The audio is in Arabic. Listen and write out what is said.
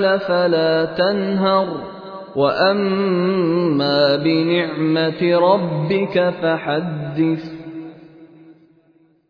فلا تنهر. وأما بنعمة ربك فحدث.